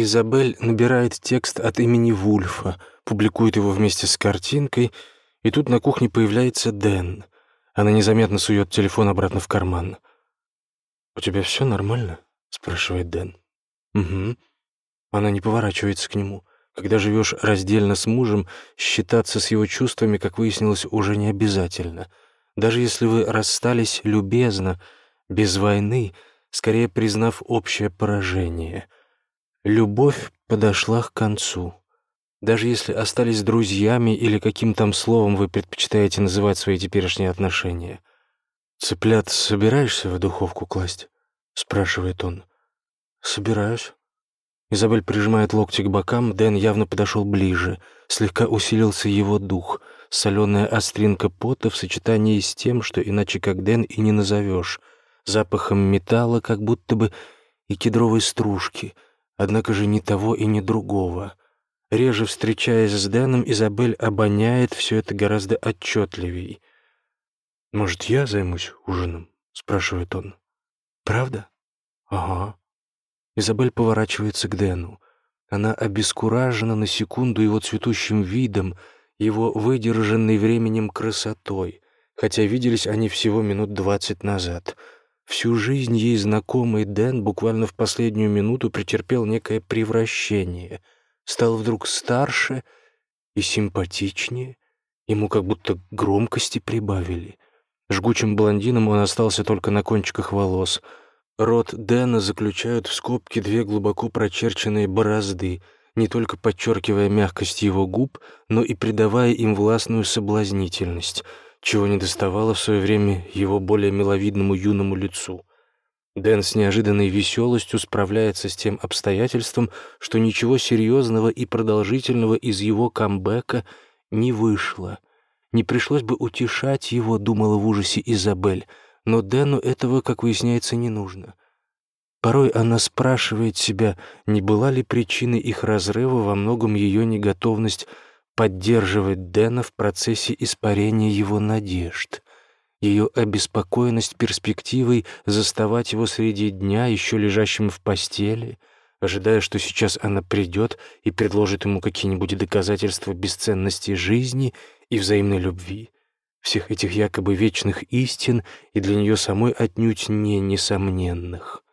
Изабель набирает текст от имени Вульфа, публикует его вместе с картинкой, и тут на кухне появляется Дэн. Она незаметно сует телефон обратно в карман. «У тебя все нормально?» — спрашивает Дэн. «Угу». Она не поворачивается к нему. Когда живешь раздельно с мужем, считаться с его чувствами, как выяснилось, уже не обязательно. Даже если вы расстались любезно, без войны, скорее признав общее поражение. Любовь подошла к концу. Даже если остались друзьями или каким там словом вы предпочитаете называть свои теперешние отношения. «Цыплят собираешься в духовку класть?» — спрашивает он. «Собираюсь». Изабель прижимает локти к бокам, Дэн явно подошел ближе. Слегка усилился его дух. Соленая остринка пота в сочетании с тем, что иначе как Дэн и не назовешь. Запахом металла, как будто бы и кедровой стружки. Однако же ни того и ни другого. Реже встречаясь с Дэном, Изабель обоняет все это гораздо отчетливей. «Может, я займусь ужином?» — спрашивает он. «Правда?» «Ага». Изабель поворачивается к Дэну. Она обескуражена на секунду его цветущим видом, его выдержанной временем красотой, хотя виделись они всего минут двадцать назад. Всю жизнь ей знакомый Дэн буквально в последнюю минуту претерпел некое превращение, стал вдруг старше и симпатичнее, ему как будто громкости прибавили. Жгучим блондином он остался только на кончиках волос — Рот Дэна заключают в скобки две глубоко прочерченные борозды, не только подчеркивая мягкость его губ, но и придавая им властную соблазнительность, чего не доставало в свое время его более миловидному юному лицу. Дэн с неожиданной веселостью справляется с тем обстоятельством, что ничего серьезного и продолжительного из его камбэка не вышло. Не пришлось бы утешать его, думала в ужасе Изабель — но Дэну этого, как выясняется, не нужно. Порой она спрашивает себя, не была ли причиной их разрыва во многом ее неготовность поддерживать Дэна в процессе испарения его надежд, ее обеспокоенность перспективой заставать его среди дня, еще лежащим в постели, ожидая, что сейчас она придет и предложит ему какие-нибудь доказательства бесценности жизни и взаимной любви всех этих якобы вечных истин и для нее самой отнюдь не несомненных.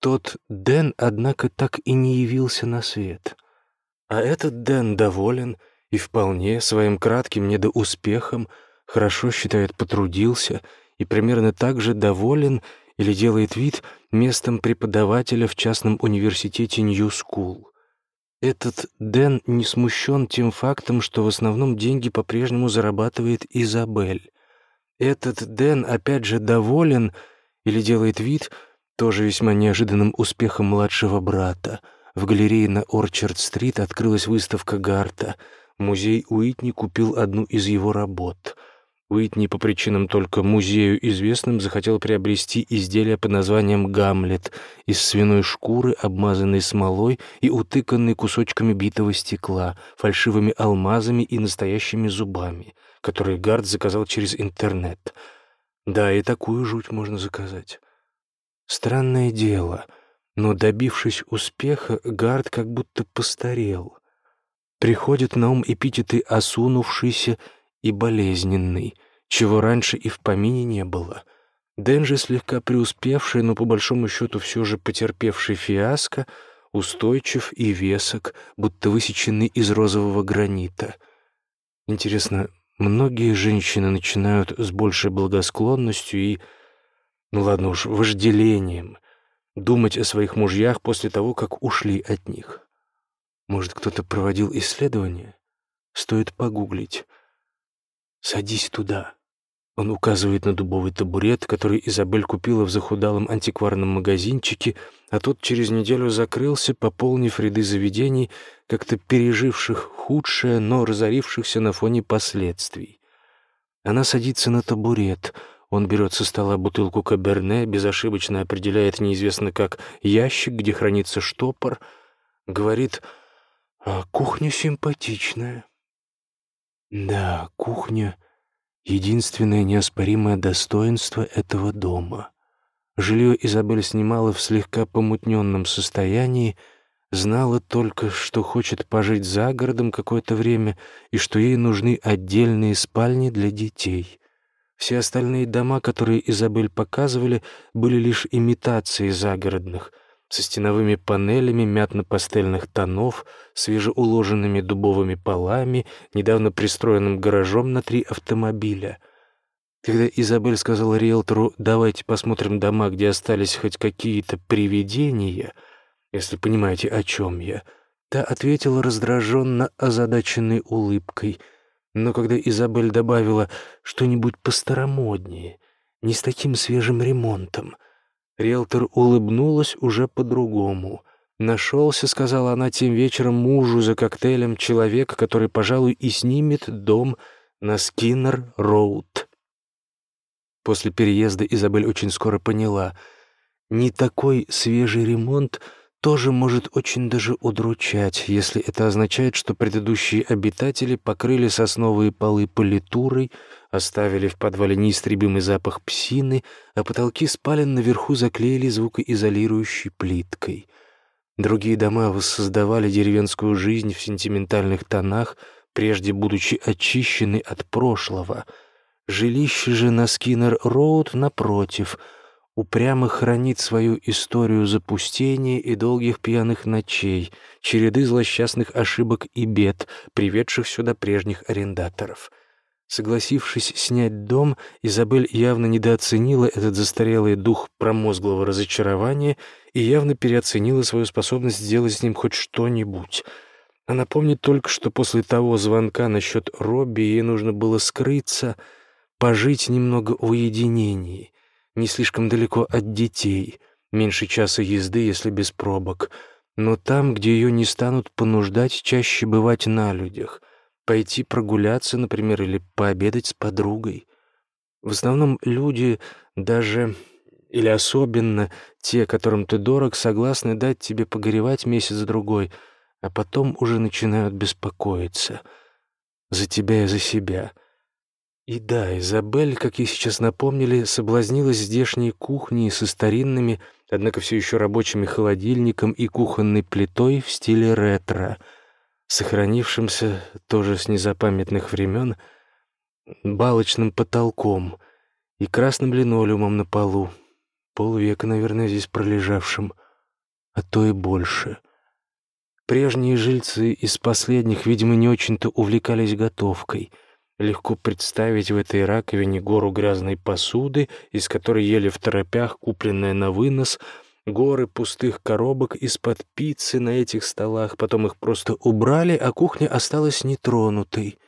Тот Дэн, однако, так и не явился на свет. А этот Дэн доволен и вполне своим кратким недоуспехом хорошо, считает, потрудился и примерно так же доволен или делает вид местом преподавателя в частном университете Нью-Скул. Этот Дэн не смущен тем фактом, что в основном деньги по-прежнему зарабатывает Изабель. Этот Дэн опять же доволен или делает вид, тоже весьма неожиданным успехом младшего брата. В галерее на Орчард-стрит открылась выставка Гарта. Музей Уитни купил одну из его работ — Уитни по причинам только музею известным захотел приобрести изделие под названием «Гамлет» из свиной шкуры, обмазанной смолой и утыканной кусочками битого стекла, фальшивыми алмазами и настоящими зубами, которые Гард заказал через интернет. Да, и такую жуть можно заказать. Странное дело, но, добившись успеха, Гард как будто постарел. Приходит на ум эпитеты «осунувшийся», и болезненный, чего раньше и в помине не было. Дэн же слегка преуспевший, но по большому счету все же потерпевший фиаско, устойчив и весок, будто высеченный из розового гранита. Интересно, многие женщины начинают с большей благосклонностью и, ну ладно уж, вожделением думать о своих мужьях после того, как ушли от них. Может, кто-то проводил исследование? Стоит погуглить. «Садись туда». Он указывает на дубовый табурет, который Изабель купила в захудалом антикварном магазинчике, а тот через неделю закрылся, пополнив ряды заведений, как-то переживших худшее, но разорившихся на фоне последствий. Она садится на табурет. Он берет со стола бутылку каберне, безошибочно определяет неизвестно как ящик, где хранится штопор, говорит «А кухня симпатичная». Да, кухня — единственное неоспоримое достоинство этого дома. Жилье Изабель снимала в слегка помутненном состоянии, знала только, что хочет пожить за городом какое-то время и что ей нужны отдельные спальни для детей. Все остальные дома, которые Изабель показывали, были лишь имитацией загородных, со стеновыми панелями мятно-пастельных тонов, свежеуложенными дубовыми полами, недавно пристроенным гаражом на три автомобиля. Когда Изабель сказала риэлтору «давайте посмотрим дома, где остались хоть какие-то привидения», если понимаете, о чем я, та ответила раздраженно озадаченной улыбкой — но когда Изабель добавила что-нибудь постаромоднее, не с таким свежим ремонтом, риэлтор улыбнулась уже по-другому. «Нашелся», — сказала она тем вечером мужу за коктейлем, человек, который, пожалуй, и снимет дом на Скиннер-Роуд. После переезда Изабель очень скоро поняла, не такой свежий ремонт — тоже может очень даже удручать, если это означает, что предыдущие обитатели покрыли сосновые полы политурой, оставили в подвале неистребимый запах псины, а потолки спален наверху заклеили звукоизолирующей плиткой. Другие дома воссоздавали деревенскую жизнь в сентиментальных тонах, прежде будучи очищены от прошлого. Жилище же на Скиннер-Роуд, напротив — упрямо хранит свою историю запустения и долгих пьяных ночей, череды злосчастных ошибок и бед, приведших сюда прежних арендаторов. Согласившись снять дом, Изабель явно недооценила этот застарелый дух промозглого разочарования и явно переоценила свою способность сделать с ним хоть что-нибудь. Она помнит только, что после того звонка насчет Робби ей нужно было скрыться, пожить немного в уединении — не слишком далеко от детей, меньше часа езды, если без пробок, но там, где ее не станут понуждать чаще бывать на людях, пойти прогуляться, например, или пообедать с подругой. В основном люди, даже или особенно те, которым ты дорог, согласны дать тебе погоревать месяц-другой, а потом уже начинают беспокоиться. За тебя и за себя — и да, Изабель, как ей сейчас напомнили, соблазнилась здешней кухней со старинными, однако все еще рабочими холодильником и кухонной плитой в стиле ретро, сохранившимся тоже с незапамятных времен балочным потолком и красным линолеумом на полу, полвека, наверное, здесь пролежавшим, а то и больше. Прежние жильцы из последних, видимо, не очень-то увлекались готовкой — Легко представить в этой раковине гору грязной посуды, из которой ели в торопях, купленная на вынос, горы пустых коробок из-под пиццы на этих столах, потом их просто убрали, а кухня осталась нетронутой.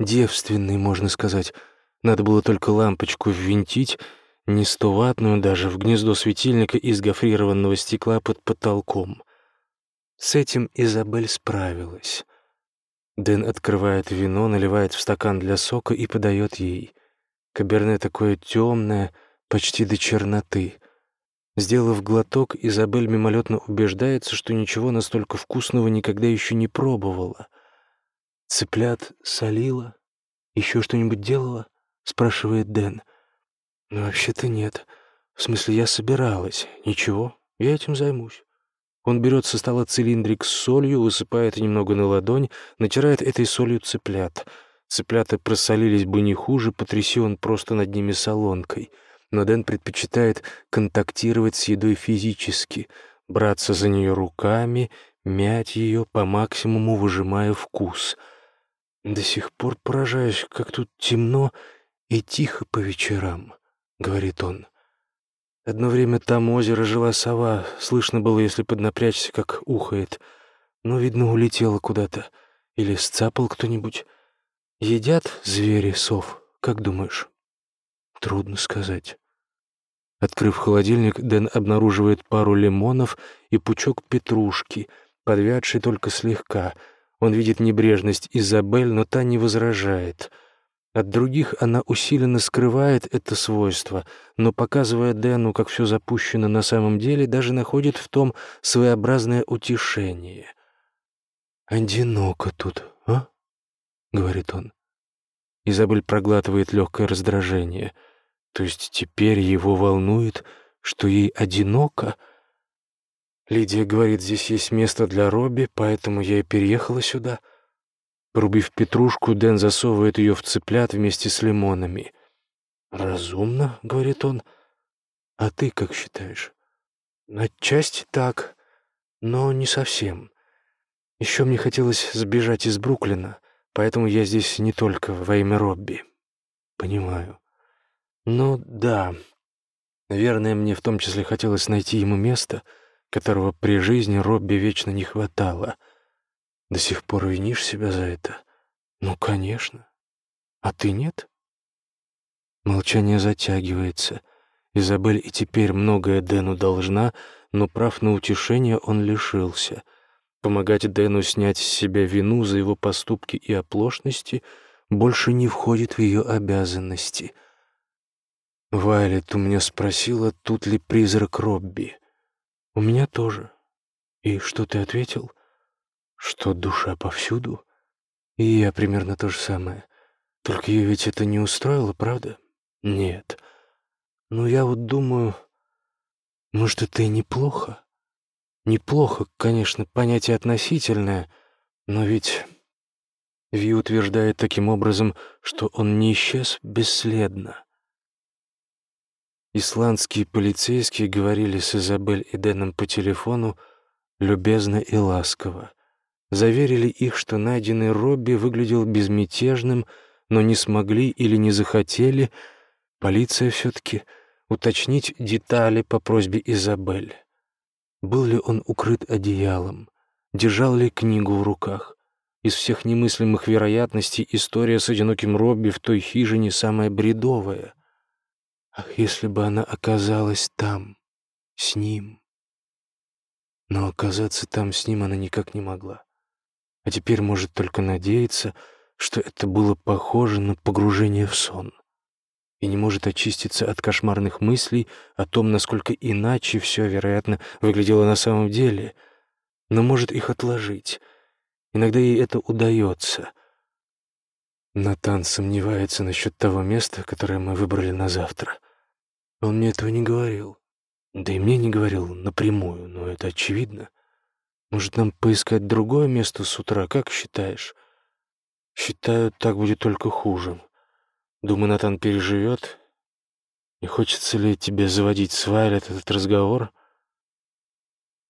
Девственной, можно сказать. Надо было только лампочку ввинтить, не стоватную даже, в гнездо светильника из гофрированного стекла под потолком. С этим Изабель справилась. Дэн открывает вино, наливает в стакан для сока и подает ей. Каберне такое темное, почти до черноты. Сделав глоток, Изабель мимолетно убеждается, что ничего настолько вкусного никогда еще не пробовала. «Цыплят солила? Еще что-нибудь делала?» — спрашивает Дэн. «Ну, вообще-то нет. В смысле, я собиралась. Ничего, я этим займусь». Он берет со стола цилиндрик с солью, высыпает немного на ладонь, натирает этой солью цыплят. Цыплята просолились бы не хуже, потряси просто над ними солонкой. Но Дэн предпочитает контактировать с едой физически, браться за нее руками, мять ее, по максимуму выжимая вкус. «До сих пор поражаюсь, как тут темно и тихо по вечерам», — говорит он. Одно время там у озера жила сова, слышно было, если поднапрячься, как ухает. Но, видно, улетела куда-то. Или сцапал кто-нибудь. Едят звери сов, как думаешь? Трудно сказать. Открыв холодильник, Дэн обнаруживает пару лимонов и пучок петрушки, подвядший только слегка. Он видит небрежность Изабель, но та не возражает — от других она усиленно скрывает это свойство, но, показывая Дэну, как все запущено на самом деле, даже находит в том своеобразное утешение. «Одиноко тут, а?» — говорит он. Изабель проглатывает легкое раздражение. То есть теперь его волнует, что ей одиноко? Лидия говорит, здесь есть место для Робби, поэтому я и переехала сюда. Порубив петрушку, Дэн засовывает ее в цыплят вместе с лимонами. «Разумно», — говорит он. «А ты как считаешь?» «Отчасти так, но не совсем. Еще мне хотелось сбежать из Бруклина, поэтому я здесь не только во имя Робби». «Понимаю. Ну да, наверное, мне в том числе хотелось найти ему место, которого при жизни Робби вечно не хватало. До сих пор винишь себя за это? Ну, конечно. А ты нет?» Молчание затягивается. Изабель и теперь многое Дэну должна, но прав на утешение он лишился. Помогать Дэну снять с себя вину за его поступки и оплошности больше не входит в ее обязанности. Вайлет у меня спросила, тут ли призрак Робби. У меня тоже. И что ты ответил? Что душа повсюду? И я примерно то же самое. Только ее ведь это не устроило, правда? Нет. Ну, я вот думаю, может, это и неплохо? Неплохо, конечно, понятие относительное, но ведь Ви утверждает таким образом, что он не исчез бесследно. Исландские полицейские говорили с Изабель и Дэном по телефону любезно и ласково. Заверили их, что найденный Робби выглядел безмятежным, но не смогли или не захотели полиция все-таки уточнить детали по просьбе Изабель. Был ли он укрыт одеялом? Держал ли книгу в руках? Из всех немыслимых вероятностей история с одиноким Робби в той хижине самая бредовая. Ах, если бы она оказалась там, с ним. Но оказаться там с ним она никак не могла. А теперь может только надеяться, что это было похоже на погружение в сон и не может очиститься от кошмарных мыслей о том, насколько иначе все, вероятно, выглядело на самом деле, но может их отложить. Иногда ей это удается. Натан сомневается насчет того места, которое мы выбрали на завтра. Он мне этого не говорил. Да и мне не говорил напрямую, но это очевидно. Может, нам поискать другое место с утра, как считаешь? Считаю, так будет только хуже. Думаю, Натан переживет. Не хочется ли тебе заводить с Вайлет этот разговор?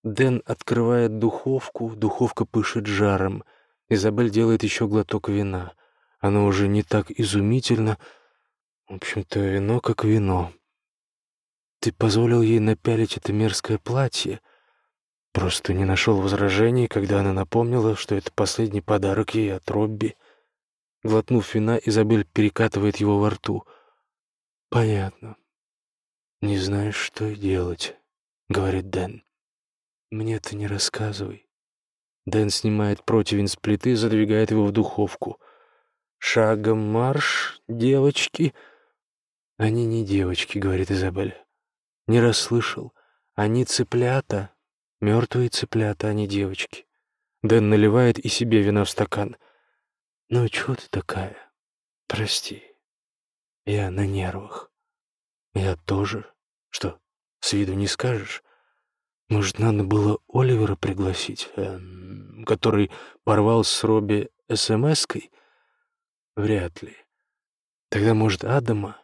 Дэн открывает духовку, духовка пышет жаром. Изабель делает еще глоток вина. Оно уже не так изумительно. В общем-то, вино как вино. Ты позволил ей напялить это мерзкое платье. Просто не нашел возражений, когда она напомнила, что это последний подарок ей от Робби. Глотнув вина, Изабель перекатывает его во рту. «Понятно. Не знаешь, что делать», — говорит Дэн. «Мне ты не рассказывай». Дэн снимает противень с плиты, задвигает его в духовку. «Шагом марш, девочки!» «Они не девочки», — говорит Изабель. «Не расслышал. Они цыплята. Мертвые цыплята, а не девочки». Дэн наливает и себе вина в стакан — «Ну, чего ты такая? Прости. Я на нервах. Я тоже. Что, с виду не скажешь? Может, надо было Оливера пригласить, э, который порвал с Робби СМС-кой? Вряд ли. Тогда, может, Адама?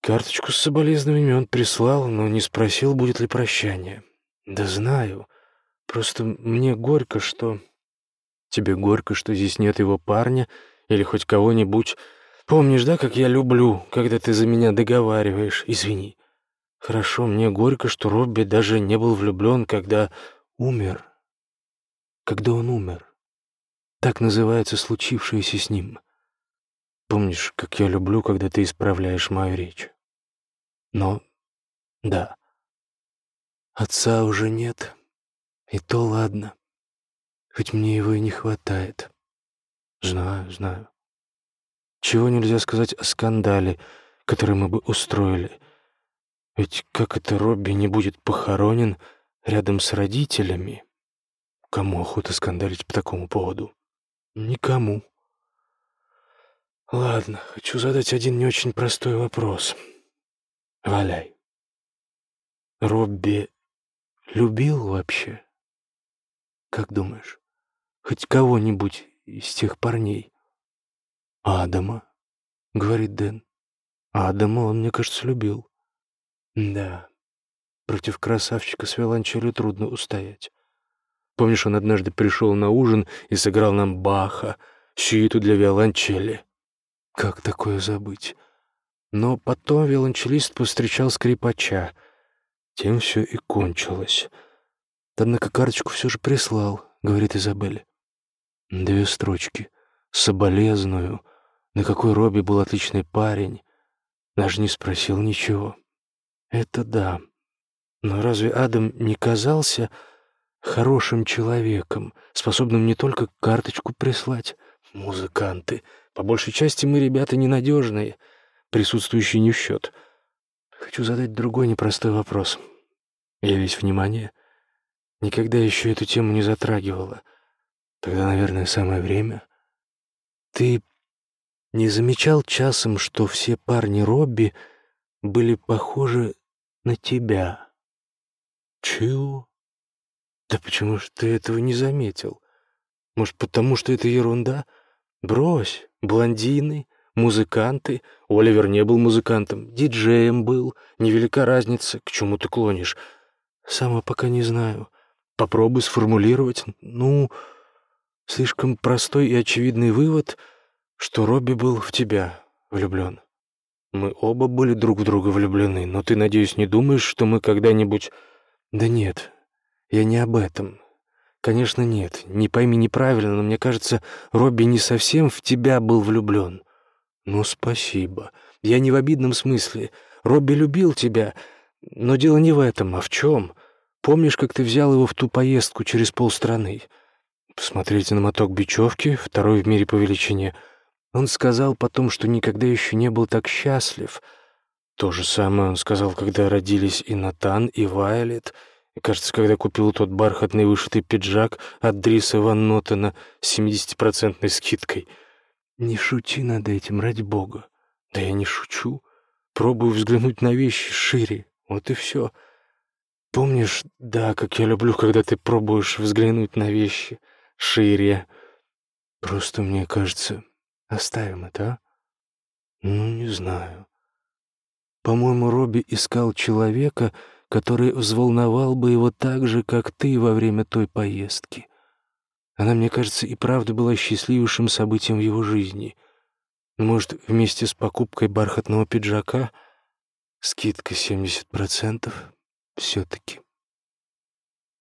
Карточку с соболезнованиями он прислал, но не спросил, будет ли прощание. Да знаю. Просто мне горько, что Тебе горько, что здесь нет его парня или хоть кого-нибудь. Помнишь, да, как я люблю, когда ты за меня договариваешь? Извини. Хорошо, мне горько, что Робби даже не был влюблен, когда умер. Когда он умер. Так называется случившееся с ним. Помнишь, как я люблю, когда ты исправляешь мою речь? Но, да, отца уже нет, и то ладно. Хоть мне его и не хватает. Знаю, знаю. Чего нельзя сказать о скандале, который мы бы устроили? Ведь как это Робби не будет похоронен рядом с родителями? Кому охота скандалить по такому поводу? Никому. Ладно, хочу задать один не очень простой вопрос. Валяй. Робби любил вообще? Как думаешь, хоть кого-нибудь из тех парней? Адама, говорит Дэн. Адама он, мне кажется, любил. Да, против красавчика с виолончелью трудно устоять. Помнишь, он однажды пришел на ужин и сыграл нам Баха, сюиту для виолончели? Как такое забыть? Но потом виолончелист повстречал скрипача. Тем все и кончилось. Однако карточку все же прислал, говорит Изабель. Две строчки. Соболезную. На какой Робби был отличный парень. Даже не спросил ничего. Это да. Но разве Адам не казался хорошим человеком, способным не только карточку прислать? Музыканты. По большей части мы ребята ненадежные, присутствующие не в счет. Хочу задать другой непростой вопрос. Я весь внимание. Никогда еще эту тему не затрагивала. Тогда, наверное, самое время. Ты не замечал часом, что все парни Робби были похожи на тебя? Чего? Да почему ж ты этого не заметил? Может, потому что это ерунда? Брось, блондины, музыканты. Оливер не был музыкантом, диджеем был. Невелика разница, к чему ты клонишь. Сама пока не знаю. Попробуй сформулировать. Ну, слишком простой и очевидный вывод, что Робби был в тебя влюблен. Мы оба были друг в друга влюблены, но ты, надеюсь, не думаешь, что мы когда-нибудь... Да нет, я не об этом. Конечно, нет. Не пойми неправильно, но мне кажется, Робби не совсем в тебя был влюблен. Ну, спасибо. Я не в обидном смысле. Робби любил тебя, но дело не в этом, а в чем? Помнишь, как ты взял его в ту поездку через полстраны? Посмотрите на моток бечевки, второй в мире по величине — он сказал потом, что никогда еще не был так счастлив. То же самое он сказал, когда родились и Натан, и Вайолет, и, кажется, когда купил тот бархатный вышитый пиджак от Дриса Ван Нотена с 70-процентной скидкой. Не шути над этим, ради бога. Да я не шучу. Пробую взглянуть на вещи шире. Вот и все. Помнишь, да, как я люблю, когда ты пробуешь взглянуть на вещи шире. Просто мне кажется, Оставим это, а? Ну, не знаю. По-моему, Робби искал человека, который взволновал бы его так же, как ты во время той поездки. Она, мне кажется, и правда была счастливейшим событием в его жизни. Может, вместе с покупкой бархатного пиджака скидка 70% все-таки.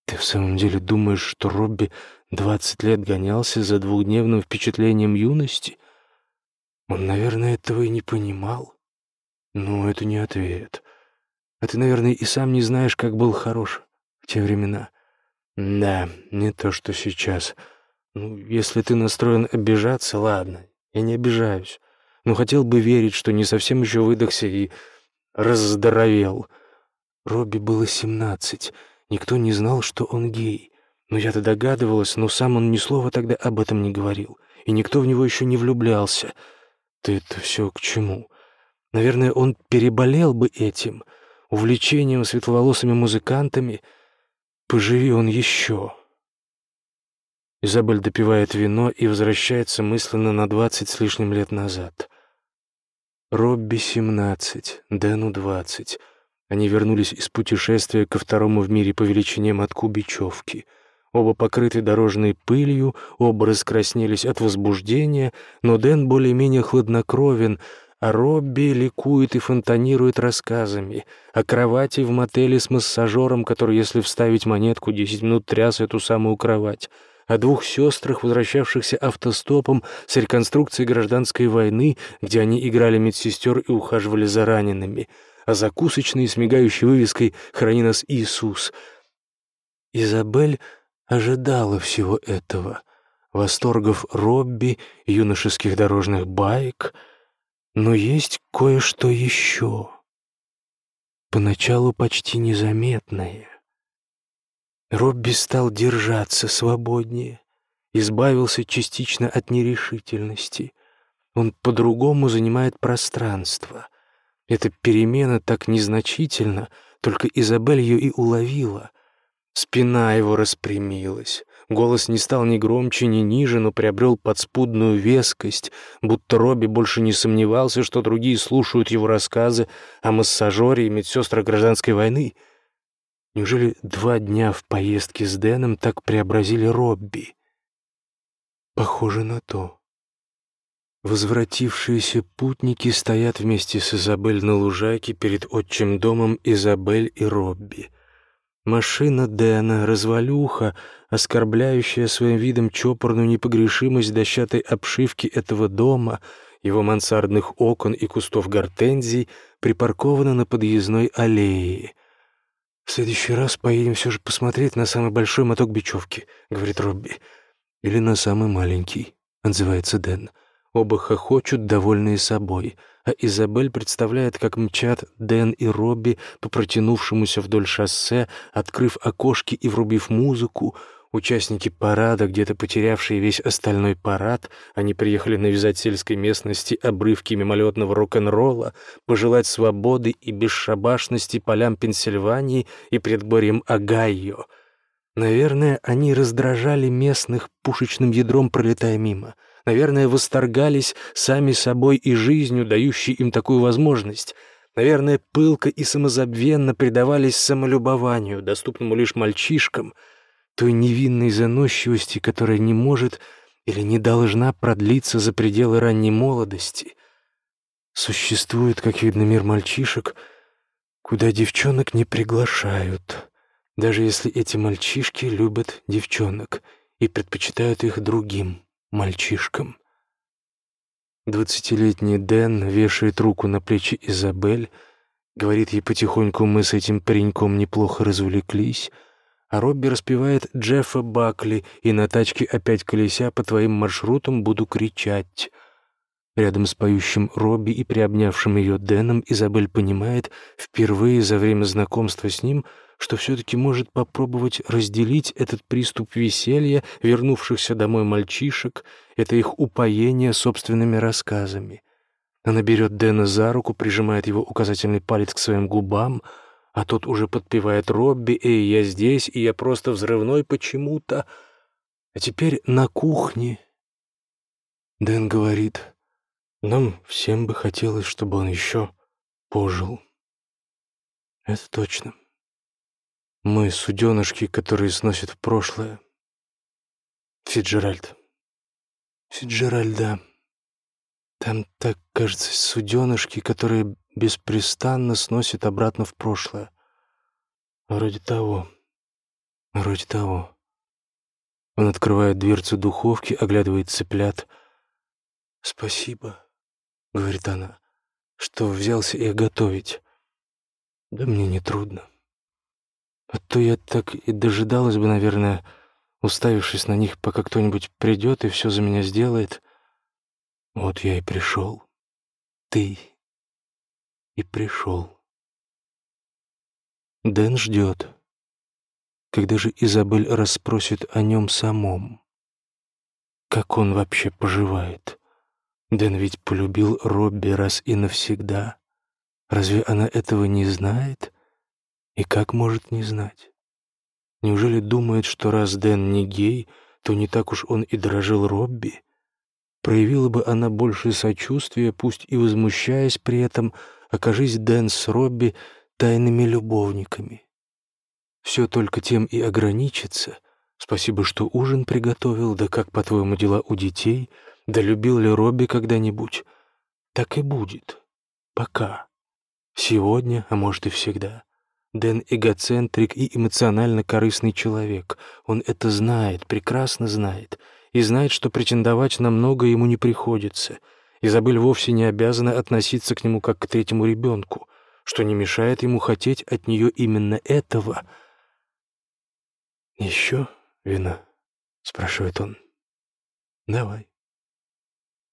Ты в самом деле думаешь, что Робби двадцать лет гонялся за двухдневным впечатлением юности — он, наверное, этого и не понимал. Но это не ответ. А ты, наверное, и сам не знаешь, как был хорош в те времена. Да, не то, что сейчас. Ну, если ты настроен обижаться, ладно, я не обижаюсь. Но хотел бы верить, что не совсем еще выдохся и раздоровел. Робби было семнадцать. Никто не знал, что он гей. Но я-то догадывалась, но сам он ни слова тогда об этом не говорил. И никто в него еще не влюблялся. Ты это все к чему? Наверное, он переболел бы этим, увлечением светловолосыми музыкантами. Поживи он еще. Изабель допивает вино и возвращается мысленно на двадцать с лишним лет назад. Робби семнадцать, Дэну двадцать. Они вернулись из путешествия ко второму в мире по величине мотку бечевки — Оба покрыты дорожной пылью, оба раскраснелись от возбуждения, но Дэн более-менее хладнокровен, а Робби ликует и фонтанирует рассказами. О кровати в мотеле с массажером, который, если вставить монетку, десять минут тряс эту самую кровать, о двух сестрах, возвращавшихся автостопом с реконструкцией гражданской войны, где они играли медсестер и ухаживали за ранеными, о закусочной с мигающей вывеской «Храни нас Иисус». Изабель ожидала всего этого, восторгов Робби, юношеских дорожных байк, но есть кое-что еще, поначалу почти незаметное. Робби стал держаться свободнее, избавился частично от нерешительности. Он по-другому занимает пространство. Эта перемена так незначительна, только Изабель ее и уловила — Спина его распрямилась. Голос не стал ни громче, ни ниже, но приобрел подспудную вескость, будто Робби больше не сомневался, что другие слушают его рассказы о массажере и медсестрах гражданской войны. Неужели два дня в поездке с Дэном так преобразили Робби? Похоже на то. Возвратившиеся путники стоят вместе с Изабель на лужайке перед отчим домом Изабель и Робби — Машина Дэна, развалюха, оскорбляющая своим видом чопорную непогрешимость дощатой обшивки этого дома, его мансардных окон и кустов гортензий, припаркована на подъездной аллее. «В следующий раз поедем все же посмотреть на самый большой моток бечевки», — говорит Робби. «Или на самый маленький», — отзывается Дэн. Оба хохочут, довольные собой — а Изабель представляет, как мчат Дэн и Робби по протянувшемуся вдоль шоссе, открыв окошки и врубив музыку. Участники парада, где-то потерявшие весь остальной парад, они приехали навязать сельской местности обрывки мимолетного рок-н-ролла, пожелать свободы и бесшабашности полям Пенсильвании и предгорьям Огайо. Наверное, они раздражали местных пушечным ядром, пролетая мимо — Наверное, восторгались сами собой и жизнью, дающей им такую возможность. Наверное, пылко и самозабвенно предавались самолюбованию, доступному лишь мальчишкам, той невинной заносчивости, которая не может или не должна продлиться за пределы ранней молодости. Существует, как видно, мир мальчишек, куда девчонок не приглашают, даже если эти мальчишки любят девчонок и предпочитают их другим мальчишкам. Двадцатилетний Дэн вешает руку на плечи Изабель, говорит ей потихоньку, мы с этим пареньком неплохо развлеклись, а Робби распевает Джеффа Бакли, и на тачке опять колеся по твоим маршрутам буду кричать. Рядом с поющим Робби и приобнявшим ее Дэном Изабель понимает впервые за время знакомства с ним — что все-таки может попробовать разделить этот приступ веселья вернувшихся домой мальчишек, это их упоение собственными рассказами. Она берет Дэна за руку, прижимает его указательный палец к своим губам, а тот уже подпевает Робби «Эй, я здесь, и я просто взрывной почему-то». А теперь на кухне. Дэн говорит, нам всем бы хотелось, чтобы он еще пожил. Это точно. Мы суденышки, которые сносят в прошлое. Фиджеральд. Фиджеральд, да. Там так, кажется, суденышки, которые беспрестанно сносят обратно в прошлое. Вроде того. Вроде того. Он открывает дверцу духовки, оглядывает цыплят. «Спасибо», — говорит она, — «что взялся их готовить. Да мне не трудно». А то я так и дожидалась бы, наверное, уставившись на них, пока кто-нибудь придет и все за меня сделает. Вот я и пришел. Ты и пришел. Дэн ждет. Когда же Изабель расспросит о нем самом? Как он вообще поживает? Дэн ведь полюбил Робби раз и навсегда. Разве она этого не знает? — и как может не знать? Неужели думает, что раз Дэн не гей, то не так уж он и дорожил Робби? Проявила бы она больше сочувствия, пусть и возмущаясь при этом, окажись Дэн с Робби тайными любовниками. Все только тем и ограничится. Спасибо, что ужин приготовил, да как, по-твоему, дела у детей, да любил ли Робби когда-нибудь? Так и будет. Пока. Сегодня, а может и всегда. Дэн эгоцентрик и эмоционально корыстный человек. Он это знает, прекрасно знает. И знает, что претендовать на много ему не приходится. Изабель вовсе не обязана относиться к нему как к третьему ребенку, что не мешает ему хотеть от нее именно этого. «Еще вина?» — спрашивает он. «Давай».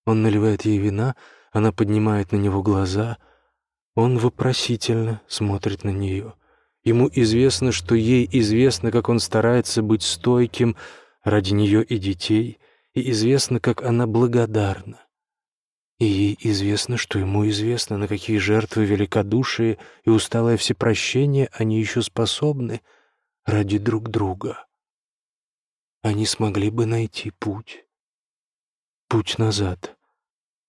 Он наливает ей вина, она поднимает на него глаза. Он вопросительно смотрит на нее — Ему известно, что ей известно, как он старается быть стойким ради нее и детей, и известно, как она благодарна. И ей известно, что ему известно, на какие жертвы великодушие и усталое всепрощение они еще способны ради друг друга. Они смогли бы найти путь, путь назад,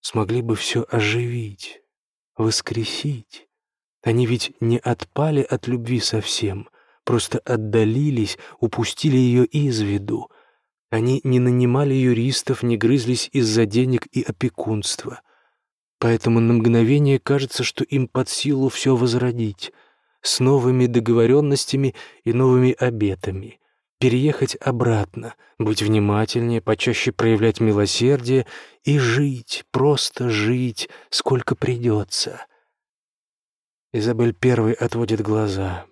смогли бы все оживить, воскресить. Они ведь не отпали от любви совсем, просто отдалились, упустили ее из виду. Они не нанимали юристов, не грызлись из-за денег и опекунства. Поэтому на мгновение кажется, что им под силу все возродить — с новыми договоренностями и новыми обетами. Переехать обратно, быть внимательнее, почаще проявлять милосердие и жить, просто жить, сколько придется. Изабель первый отводит глаза.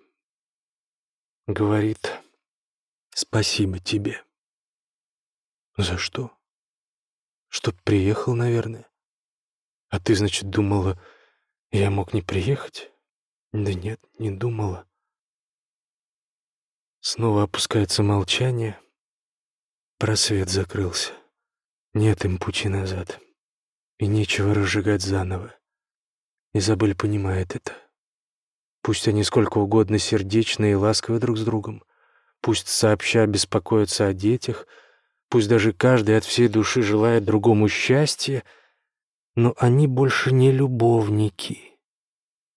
Говорит, спасибо тебе. За что? Чтоб приехал, наверное. А ты, значит, думала, я мог не приехать? Да нет, не думала. Снова опускается молчание. Просвет закрылся. Нет им пути назад. И нечего разжигать заново. Изабель понимает это. Пусть они сколько угодно сердечны и ласковы друг с другом, пусть сообща беспокоятся о детях, пусть даже каждый от всей души желает другому счастья, но они больше не любовники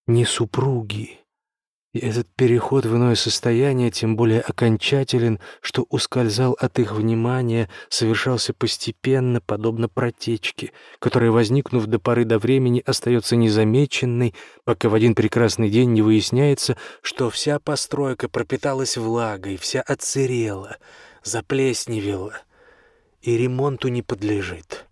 не супруги. И этот переход в иное состояние тем более окончателен, что ускользал от их внимания, совершался постепенно, подобно протечке, которая, возникнув до поры до времени, остается незамеченной, пока в один прекрасный день не выясняется, что вся постройка пропиталась влагой, вся отсырела, заплесневела и ремонту не подлежит.